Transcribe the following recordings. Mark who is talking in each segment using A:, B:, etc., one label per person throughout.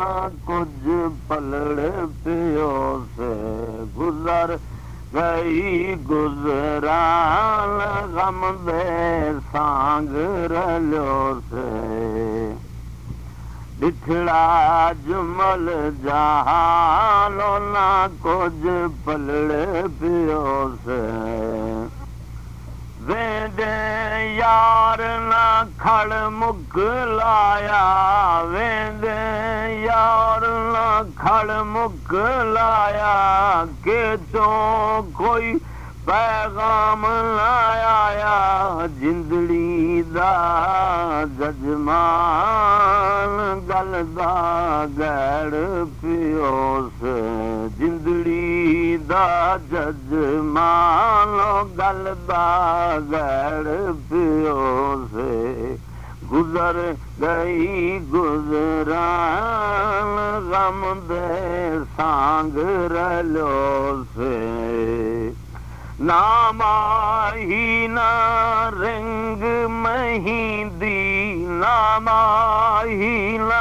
A: कुझु पलड़ पियो से गुज़र गई गुज़रान गम दे सांग रलियो से। ॾिठड़ा जुमल जहानो ना कुझु पलड़ पियो से वेंदे यार न खड़ मुख लाया। वेंदे यार न खड़ मुख लाया। के तो कोई पैगाम लाया। जिंदड़ी दा जजमान गल दा गैड़ पियोस गैड़ पियोस गुज़र गम दे सांग रलियोस नामाहीना रंग महींदी नामाहीना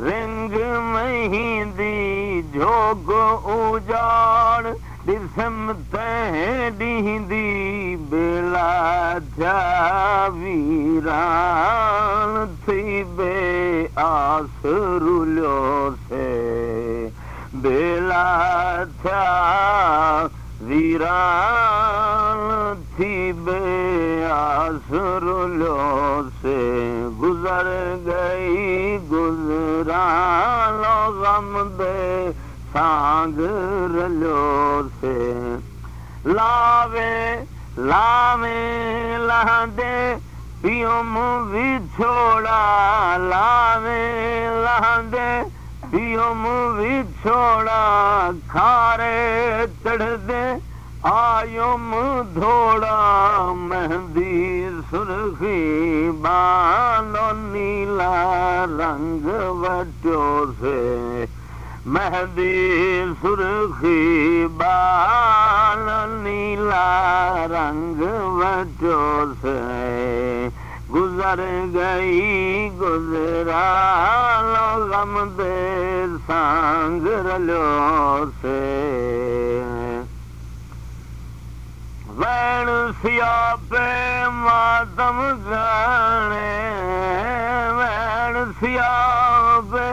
A: रंग महींदी जोग उजाड़ तॾींदी बेला थिया वीरान थी बे आस रुलियो से। बेला थिया वीरान थी बे आसरुलो से गुज़र गई गुज़रानो गम दे सांग रलियो से लावे लावे लहंदे पियुम विछोड़ा लावे लहंदे पियुम विछोड़ा खारे चढ़दे आयुम धोड़ा मेहंदी सुरखी बानो नीला रंग वटियो से। मेहंदी सुरखी बाल रंग वटियो से गुज़र गई दे सांग से वैण सिया पे मातम गाणे पे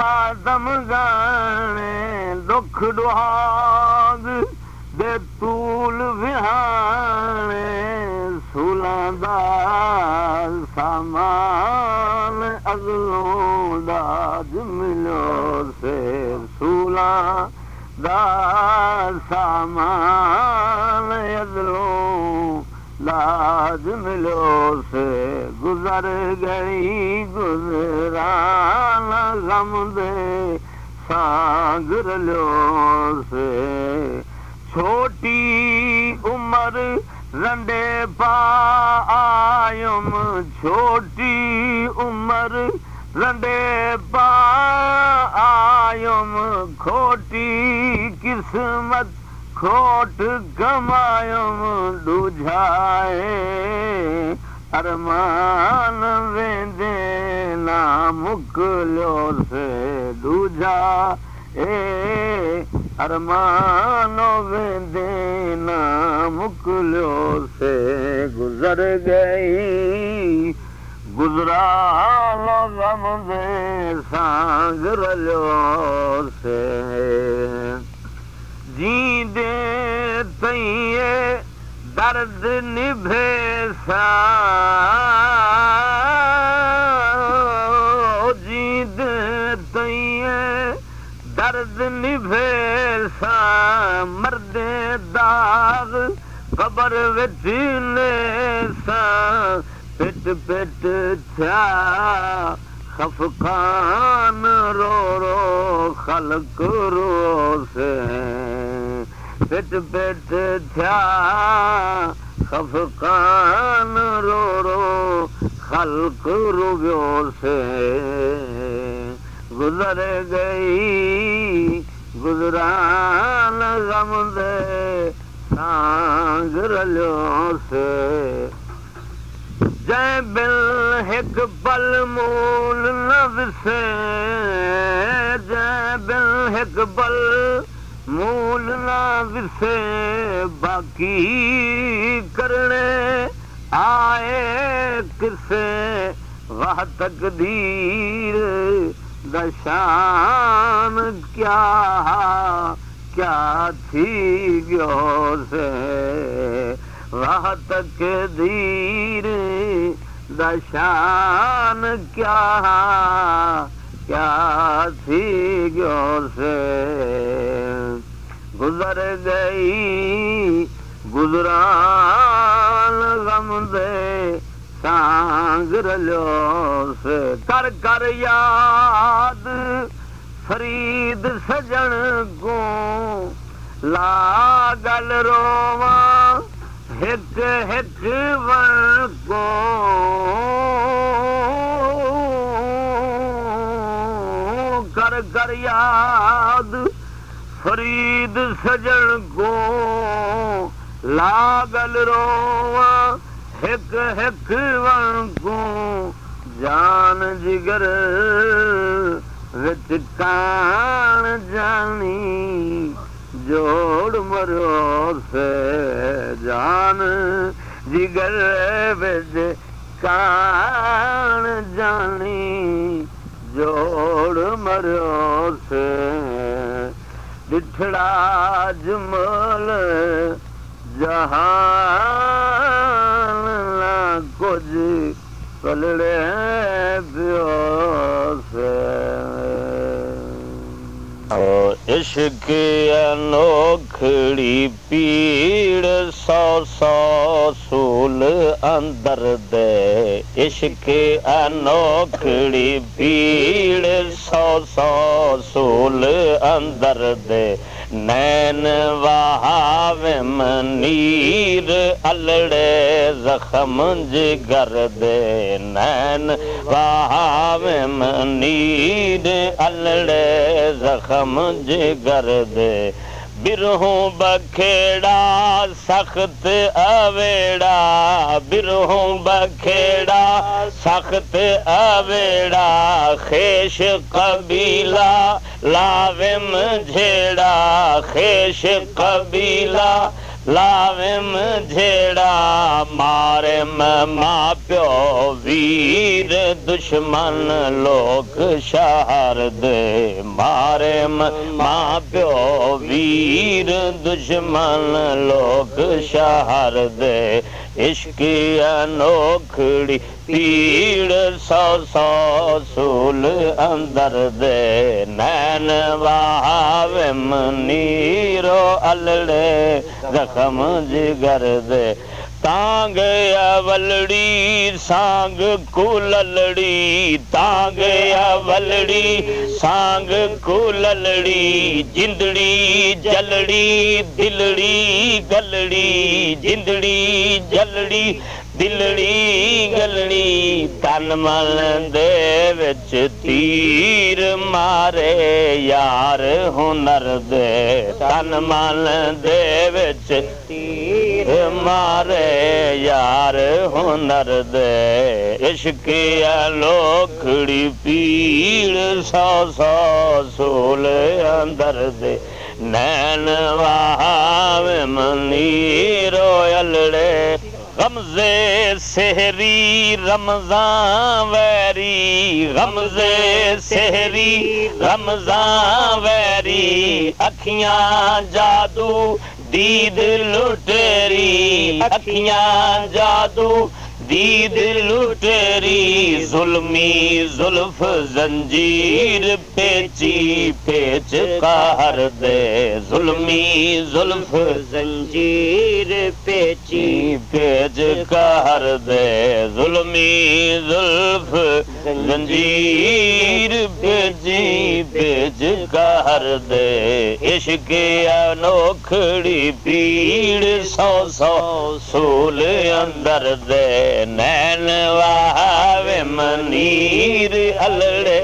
A: मातम गाणे दुख दुहाग दे तूल विहाणे सुलंदा सामान अगलों दाज मिलो से सूला दा सामान अगलों दाज मिलो से गुज़र गई गुज़रान गम दे सांग रलियो से छोटी उम्र رنڊي پا آيم ڇوٽي عمر. رنڊي پا آيم کوٽي قسمت. کوٽ ڪمايم ڏجهائي ارمان ويندي نا موڪليو سي ڏجها اي अरमान वेंदे ना मोकिलियो से गुज़र गई। गुज़रालो गम दे सांग रलियो से। जींदे तईं दर्द निभे सा मर्दे ख़बर पिट पिट थिया रो रो ख़लक रो से पिट पिट थिया रो रो ख़लक रुॻियो से گذر گئي رليو سي
B: جنهن بل هڪ پل مول نه وسي جنهن بل هڪ پل مول نه وسي باقي ڪرڻي آئي ڪسي واهه تڪدير दशान क्या क्या थी तकदीर दशान क्या क्या थी गुज़र गई गुज़रान गम दे कर कर याद फरीद सजण को लागल रोवा हिकु हिकु वण को कर कर याद फरीद सजण को लागल रोवा हिकु हिकु वण को जान जिगर विच कान जानी जोड़ मरियो से जान जिगर विच कान जानी जोड़ मरियो से ॾिठड़ा जमल जहान
A: ڪجهه انوکڙي پيڙ سؤ سؤ سول اندر دي. عشق انوکڙي پيڙ سؤ سؤ سول اندر دي नैन वहाविम नीर अलड़े जख़म जिगर दे। नैन वहाविम नीर अलड़े जख़म जिगर दे। बिरहूं बखेड़ा सख़्त अवेड़ा। बिरहूं बखेड़ा सख़्त अवेड़ा। ख़ेश कबीला लाविम झेड़ा ख़ेश कबीला लाविम झेड़ा मारे मां पियो वीर दुश्मन लोक शहर दे मारे मां पियो वीर दुश्मन लोक शहर दे अनोखड़ी पीड़ सौ सौ सूल अंदर दे। नैन वाविम नीरो अलड़े जख़म जिगर दे तांग अवलड़ी सांग कुललड़ी तांग अवलड़ी सांग कुललड़ी जिंदड़ी जलड़ी दिलड़ी गलड़ी जिंदड़ी जलड़ी दिलड़ी गलड़ी तन मन दे विच तीर मारे यार हुनर दे तन मन दे विच तीर। मारे यार हुनर दे। इश्क लोखड़ी पीड़ सौ सौ सूल अंदर दे। नैन वाव मनीरो अलड़े गमज़े सहरी रमज़ान वैरी। गमज़े सहरी रमज़ान वैरी। अखियां जादू दीद लुटेरी अखियां जादू। दीद लुटेरी जुल्फ जंजीर पेची पेच कहर दे। जुल्मी जुल्फ जंजीर पेची पेच कहर दे। जुल्मी जुल्फ जंजीर पेची पेच कहर दे। इश्क अनोखड़ी पीड़ सौ सौ सूल अंदर दे। नैन वावे मनीर अलड़े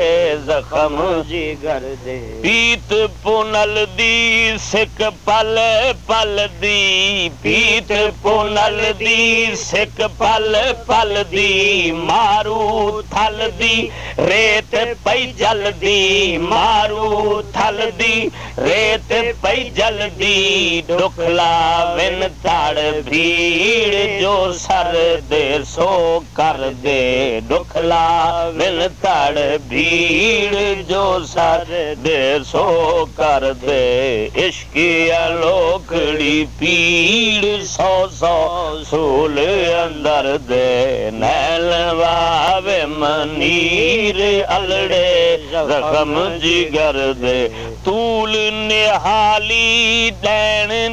A: जखम जिगर दे। पीत पुनल दी सिक पल पल दी। पीत पुनल दी सिक पल पल दी। मारू थल दी रेत पई जल्दी मारू थल दी रेत पई जल्दी डुखला विन तड़ भीड़ जो सर दे सो कर दे डुखला विन तड़ भीड़ जो सर दे सो कर दे इश्की लोकड़ी पीड़ सौ सौ सूल अंदर दे नैल वावे मनीर अलड़े तूल निहाली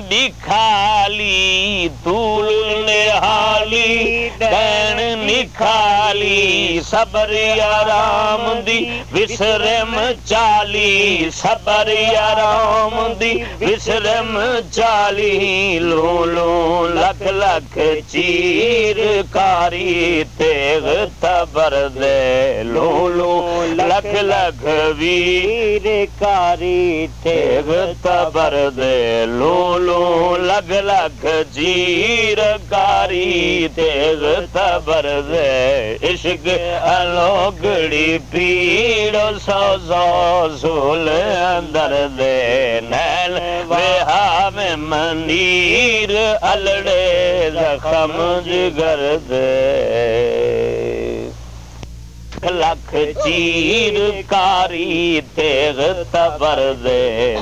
A: दिखाली तूल निहाली दैन निखाली सबर आराम दी विसरम चाली सबर आराम दी विसरम चाली लो लो लख लख चीर कारी तेग तबर दे लो लो लख लख वीर कारी तेग तबर दे लो लो लख लख चीर कारी तेग तबर दे इश्क अलोगड़ी पीड़ सौ सौ सूल अंदर दे नैल वेहा में मनीर अलड़े जखम जिगर दे लख चीर कारी तेग तबर दे।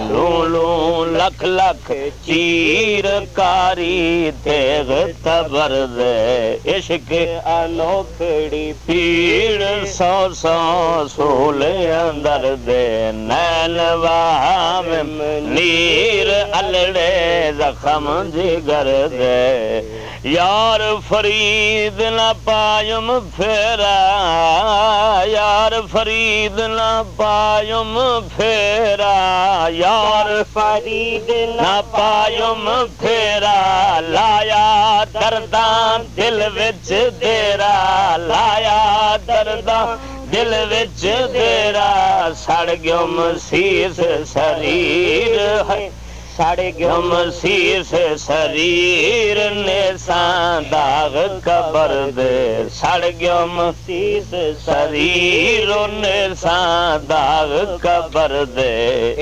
A: लूलू लख लख चीर कारी तेग तबर दे। इश्क अनोखड़ी पीड़ सौ सौ सूल अंदर दे। नैन वाम नीर अलड़े जखम जिगर दे। यार फरीद न पायुम फेरा यार फरीद न पायुम फेरा यार फरीद न पायुम फेरा लाया दर्दा दिल विच देरा लाया दर्दा दिल विच देरा सड़ गयुम सीस शरीर है सड़ गयुम शीस शरीर ने दाग कबर दे। सड़ गयुम शीस शरीर ने दाग कबर दे।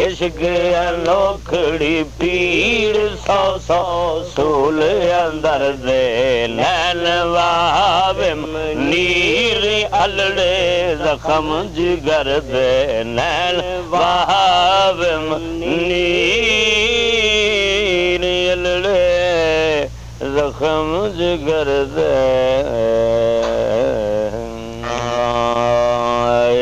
A: इश्क अनोखड़ी पीड़ सौ सौ सूल अंदर दे। नैन वावे नीर अलड़े जखम जिगर दे। नैन वावे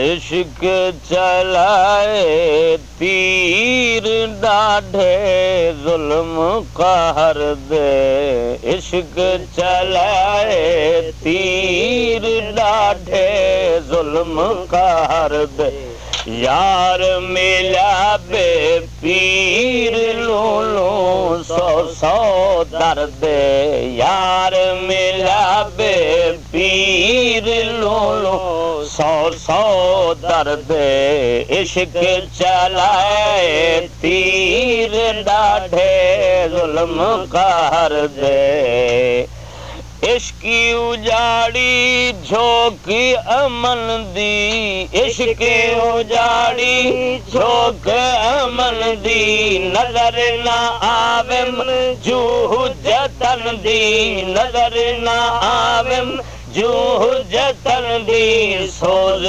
A: इश्क चलाए तीर डाढे जुल्म कहर दे। इश्क चलाए तीर डाढे जुल्म कहर दे यार मिला बे पीर लो लो सौ सौ दर्द। यार पीर लो लो सौ सौ दर्द। इश्क चलाए तीर डाढे जुल्म कर दे इश्की उजाड़ी झोंकी अमन दी। इश्क उजाड़ी झोंक नजर न जतन दी। नजर न आवे सोज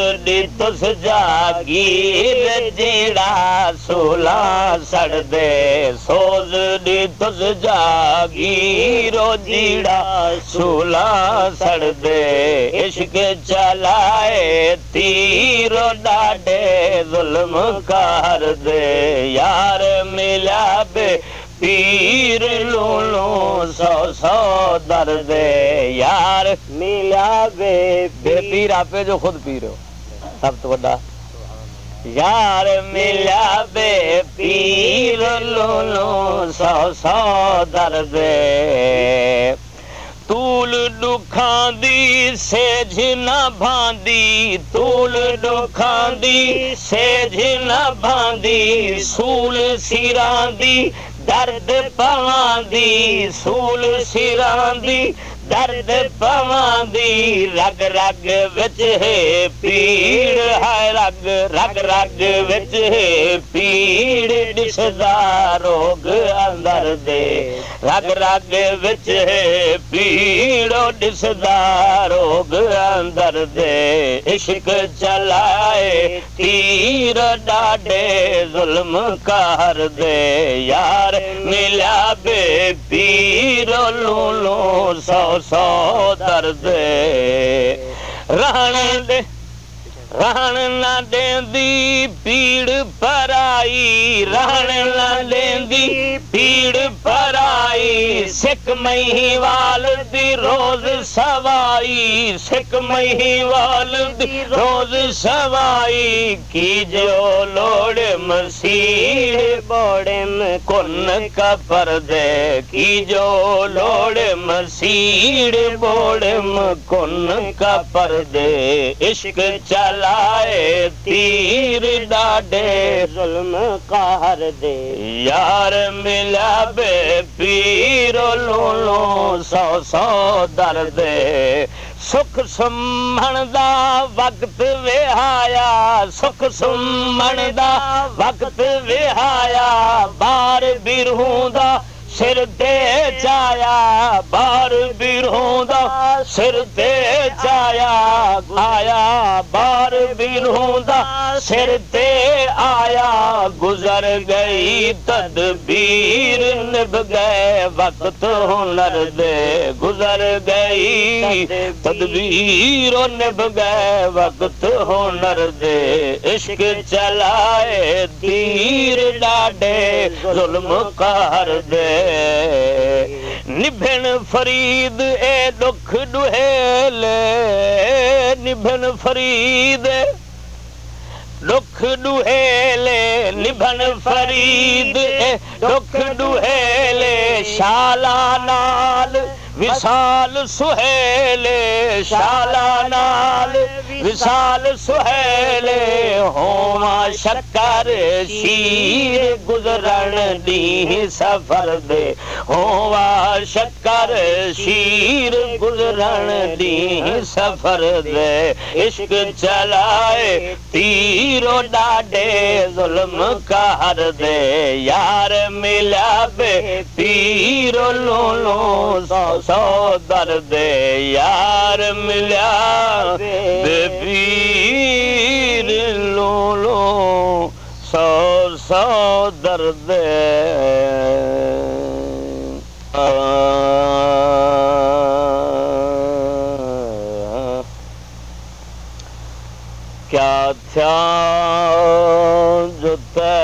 A: तुस जेड़ा सोला सड़ सोज तुस जागीरो जीड़ा सोला सड़ इश्क चलाए तीरो डाडे जुल्म कर यार मिला बे पीर लो लो सौ सौ दर्द यार। मिला बे पीर आपे जो खुद पी रहे हो। सब तो बड़ा। यार मिला बे पीर लो लो सौ सौ दर्द। तूल दुखां दी सेझ न भांदी। तूल दुखां दी सेझ न भांदी। सूल सिरां दी दर्द सिरांदी दर्द पवांदी रग रग रग विच है पीड़ दिसदा रोग अंदर रग रग विच पीड़ रोग अंदर दे इश्क चलाए तीर डाडे जुल्म कर दे यार मिला बे पीर लूलो सौ सौ दर्द रहण दे रहण न देंदी पीड़ पराई रहण न देंदी पीड़ पराई सिख महीवाल दी रोज सवाई सिख महीवाल दी रोज सवाई की जो लोड़ मसीह
B: बोड़म
A: कुन का पर्दे की जो लोड़ मसीड़ बोड़म कुन का पर्दे इश्क चलाए तीर डाडे
B: जुल्म कहर दे
A: यार मिला बे पीरो सौ सौ दर्द सुख सुमण दा वक्त विहाया सुख सुमण वक्त विहाया बार बिरहूं दा सिर ते चाया बार बिरहूं दा सिर ते चाया आया बार बिरहूं दा सिर ते आया गुजर गई तदबीर निभ गए वक्त हुनर दे गुजर गई तदबीर निभ गए वक्त हुनर दे इश्क चलाए तीर डाडे जुल्म निभन फरीद ए दुख दुहेले। निभन फरीद दुख दुहेले। निभन फरीद ए दुख दुहेले। शाला नाल विशाल सुहेले शाला नाल। विशाल सुहेले होमा शक्कर शीर गुजरण दी सफर दे। शक्कर शीर गुजरण दी सफर दे। इश्क चलाए तीरो डाडे जुल्म कहर दे। यार मिला बे पीरो लोलो सौ दर्द यार मिला। सौ सौ दर्द। क्या था जो तैली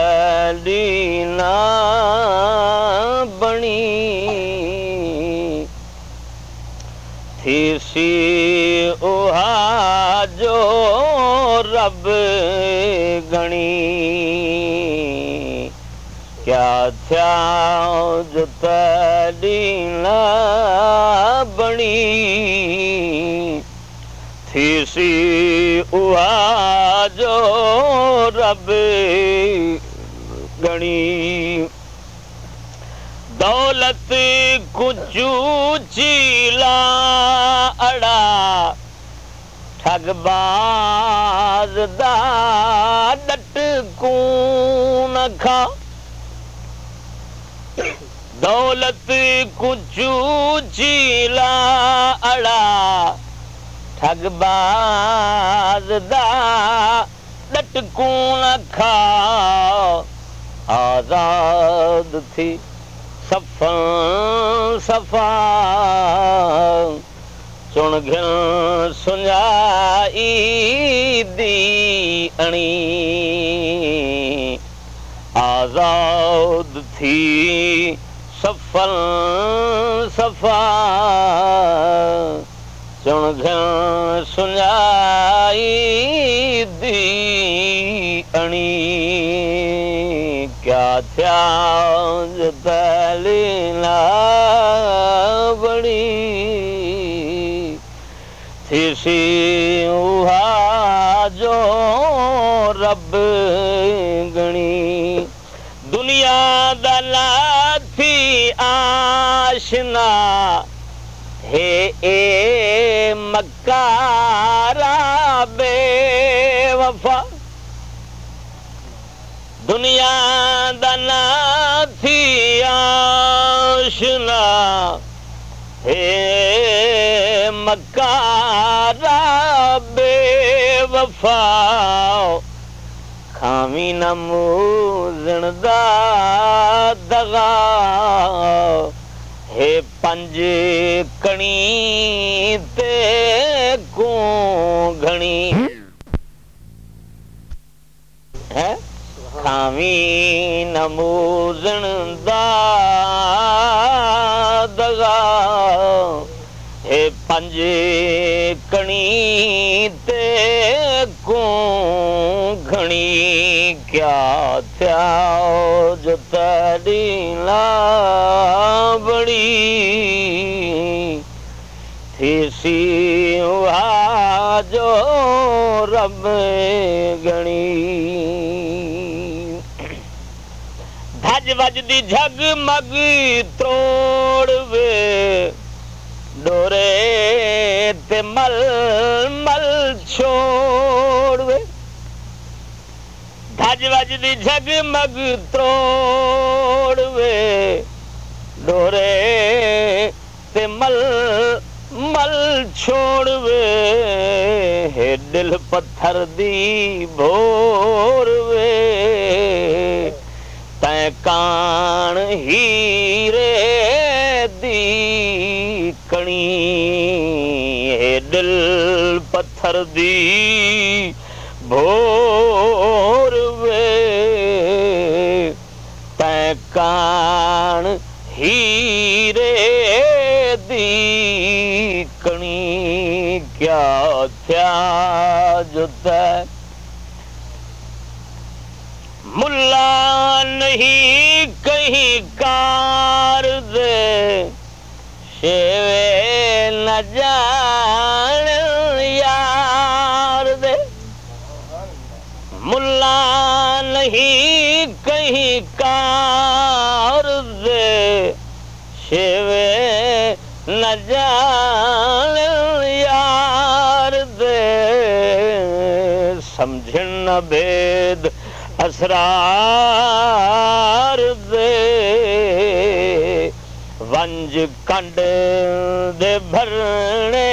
A: گڻي. ڪيا ٿيا بڻي. ٿي سي اها جو رب گڻي. دولت ڪجهه چيلا اڙا ٺگباج دا ڊٽ ڪون کا دولت ڪجهه چيلا اڙا ٺگباج دا ڊٽ ڪون کا آزاد ٿي صفا صفا चुण घिण सुञाई दी अणी आज़ाद थी सफ़ल सफ़ा चुण घिण सुञाई दी अणी क्या थिया जो जो रब गणी। दुनिया दा लाल थी आशना हे ए मकारा बे वफ़ा दुनिया दना बे वफ़ा खामी नमूज़ण दा दगा हे पंज कणी ते को घणी। है? खामी नमूज़ण दा दगा पंज कणी ते को घणी क्या थिया जो तॾीला बड़ी थीसी उहा जो रब गणी धज वज दी झग मग तोड़ वे डोरे ते मल मल छोड़ झग मग तोड़ वे डोरे ते मल मल छोड़ हे दिल पत्थर दी भोर वे तैं कान हीरे वे। तैं कान हीरे दी कणी क्या थिया जो नहीं कहीं कार दे शेवे न जान कहीं कार दे शेवे न जान यार दे। समझण न भेद असरार दे। वंज कंड दे भरणे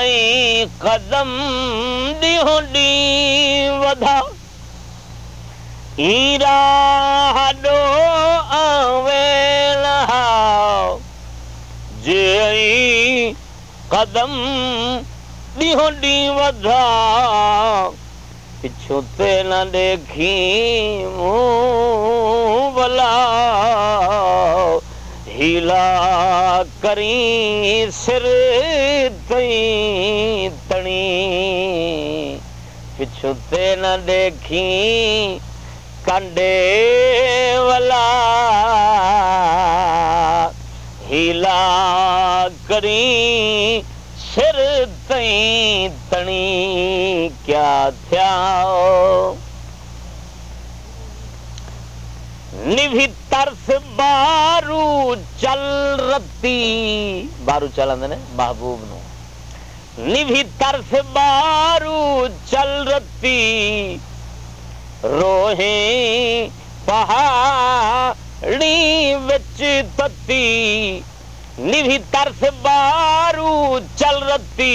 A: ۽ قدم ڏينهون ڏينهن وڌا هيرا هڏو آويل جي ۽ قدم ڏينهون ڏينهن وڌا پڇو تي نه ڏيکي مون ڀلا. هيلا ڪري سر تڻي. پڇ تي نه ديکي ڪنڊي ولا. هيلا ڪري سر ٿئي तणी क्या थिया निभि तरस बारू चल रती बारू चलंदे ने महबूब नु निभि तरस बारू चल रती रोहे पहाड़ी विच तती निभि तरस बारू चल रती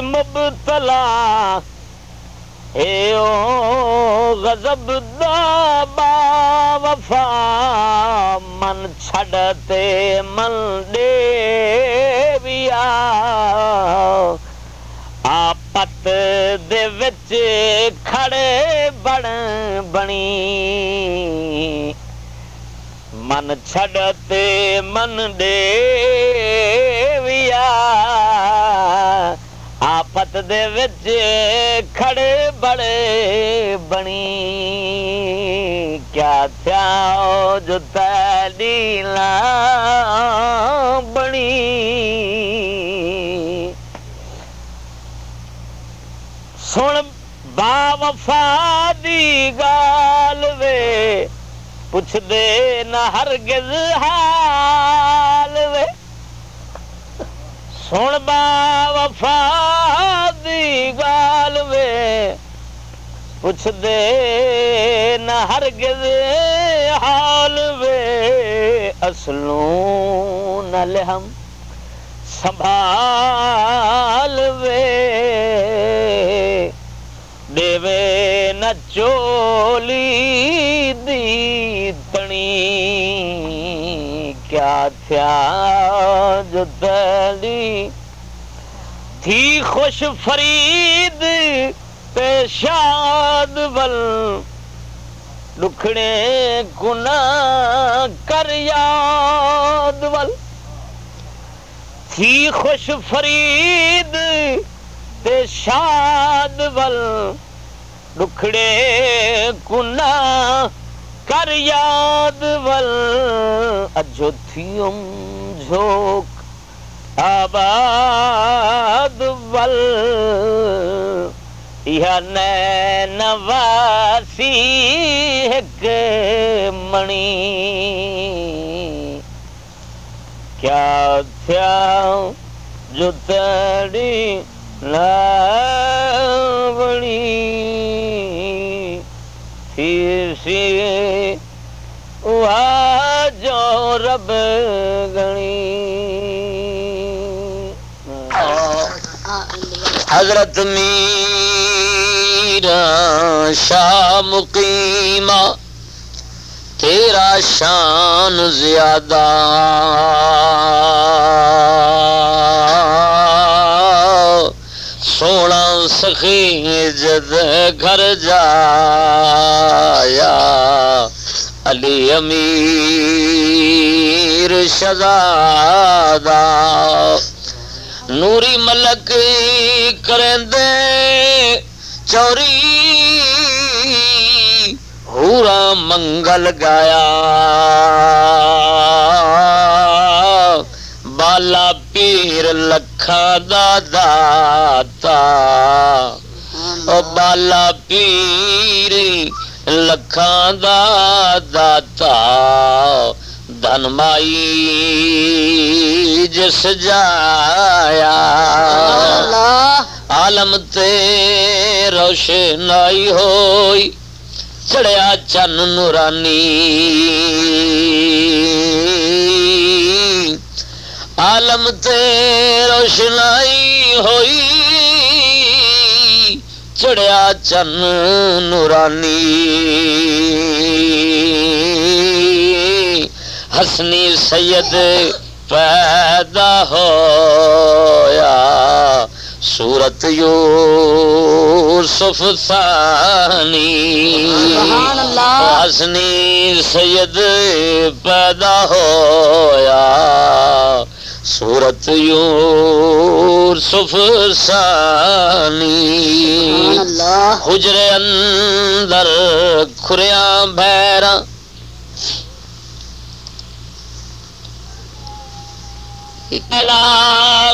A: من من ڇهه تي من وچ آپت کڙي بڻ بڻي من ڇڏ تي من ڏيويا آفت دے وچ کھڑ بڑے بنی کیا تھا جو تیری لا بنی سن با وفا دی گال وے پوچھ دے نہ ہرگز ہاں सुण बफ़ा दी बाल वे पुछ दे न हर हाल वे असलू न लेह साल वे देवे न चोली दीदणी क्या थिया जो दली थी खुश फरीद पेशाद बल। लुखणे गुना कर याद बल। थी खुश फरीद ते शाद बल। लुखणे गुना कर याद वल अयोध्युम झोक आबाद वल। यह नैनवासी हिक मणि। क्या थिया जुतड़ी लावणी? थी सी رب گنی۔ حضرت میرا شاہ مقیمہ تیرا شان زیادہ۔ سونا سخی جد گھر جایا۔ علی امیر شہزادہ نوری ملک کریں دے چوری ہورا منگل گایا بالا پیر لکھا دا داتا او بالا پیر लखां दा दाई जलम ते रोशन आई हो चन नूरानी आलम ते रोशन आई ہوئی چڑیا چن نورانی حسنی سید پیدا ہویا سورت
C: یو سف
A: سانی حسنی سید پیدا ہویا سورت یور
C: سفسانی
A: حجر اندر کھریا بھیرا پہلا